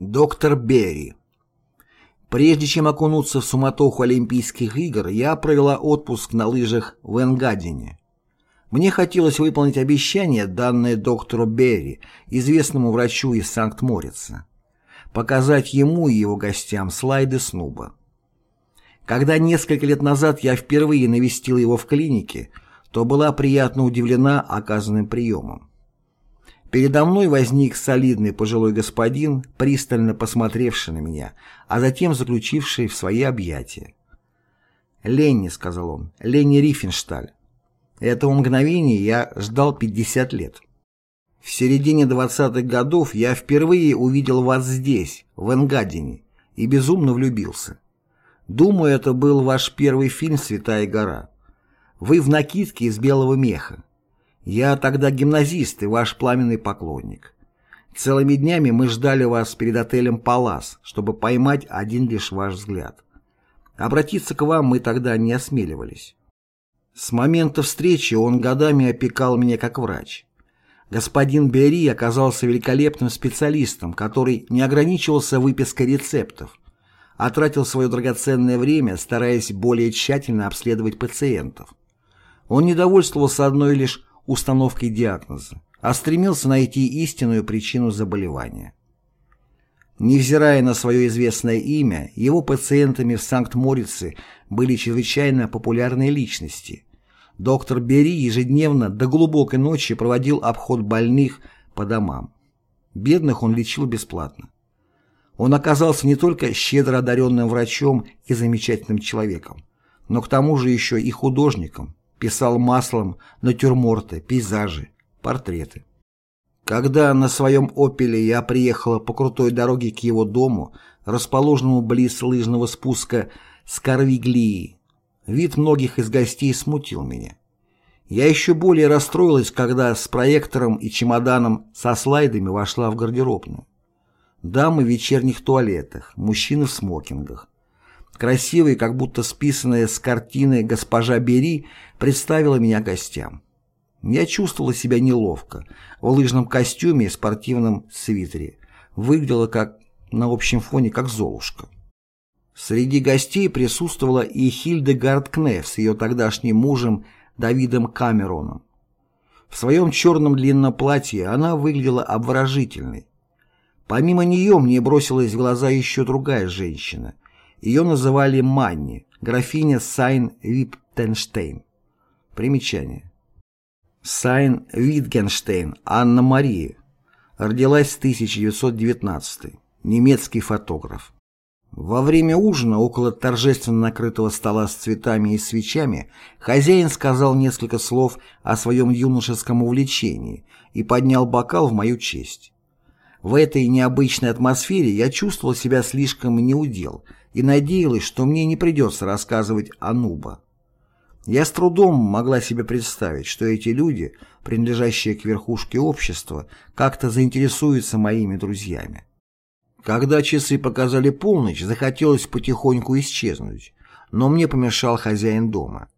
Доктор Берри. Прежде чем окунуться в суматоху Олимпийских игр, я провела отпуск на лыжах в Энгадине. Мне хотелось выполнить обещание, данное доктору Берри, известному врачу из Санкт-Морица, показать ему и его гостям слайды Снуба. Когда несколько лет назад я впервые навестил его в клинике, то была приятно удивлена оказанным приемом. Передо мной возник солидный пожилой господин, пристально посмотревший на меня, а затем заключивший в свои объятия. «Ленни», — сказал он, — «Ленни Рифеншталь». Этого мгновения я ждал 50 лет. В середине 20-х годов я впервые увидел вас здесь, в Энгадине, и безумно влюбился. Думаю, это был ваш первый фильм «Святая гора». Вы в накидке из белого меха. Я тогда гимназист и ваш пламенный поклонник. Целыми днями мы ждали вас перед отелем «Палас», чтобы поймать один лишь ваш взгляд. Обратиться к вам мы тогда не осмеливались. С момента встречи он годами опекал меня как врач. Господин Бери оказался великолепным специалистом, который не ограничивался выпиской рецептов, а тратил свое драгоценное время, стараясь более тщательно обследовать пациентов. Он не довольствовался одной лишь установкой диагноза, а стремился найти истинную причину заболевания. Невзирая на свое известное имя, его пациентами в Санкт-Морице были чрезвычайно популярные личности. Доктор Бери ежедневно до глубокой ночи проводил обход больных по домам. Бедных он лечил бесплатно. Он оказался не только щедро одаренным врачом и замечательным человеком, но к тому же еще и художником, писал маслом натюрморты, пейзажи, портреты. Когда на своем «Опеле» я приехала по крутой дороге к его дому, расположенному близ лыжного спуска Скарвиглии, вид многих из гостей смутил меня. Я еще более расстроилась, когда с проектором и чемоданом со слайдами вошла в гардеробную. Дамы в вечерних туалетах, мужчины в смокингах. Красивая, как будто списанная с картины госпожа Бери представила меня гостям. Я чувствовала себя неловко, в лыжном костюме и спортивном свитере. Выглядела как на общем фоне, как Золушка. Среди гостей присутствовала и Хильдегард Кнеф с ее тогдашним мужем Давидом Камероном. В своем черном длинном платье она выглядела обворожительной. Помимо нее мне бросилась в глаза еще другая женщина, ее называли Манни, графиня Сайн-Витгенштейн. Примечание. Сайн-Витгенштейн Анна Мария. Родилась в 1919 Немецкий фотограф. Во время ужина, около торжественно накрытого стола с цветами и свечами, хозяин сказал несколько слов о своем юношеском увлечении и поднял бокал в мою честь. В этой необычной атмосфере я чувствовал себя слишком неудел и надеялась, что мне не придется рассказывать о Нуба. Я с трудом могла себе представить, что эти люди, принадлежащие к верхушке общества, как-то заинтересуются моими друзьями. Когда часы показали полночь, захотелось потихоньку исчезнуть, но мне помешал хозяин дома.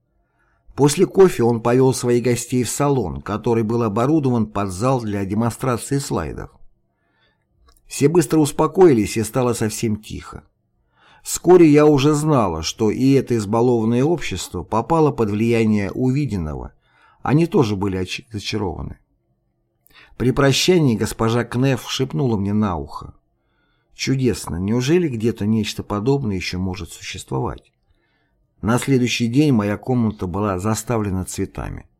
После кофе он повел своих гостей в салон, который был оборудован под зал для демонстрации слайдов. Все быстро успокоились и стало совсем тихо. Вскоре я уже знала, что и это избалованное общество попало под влияние увиденного. Они тоже были зачарованы. При прощании госпожа Кнеф шепнула мне на ухо. Чудесно, неужели где-то нечто подобное еще может существовать? На следующий день моя комната была заставлена цветами.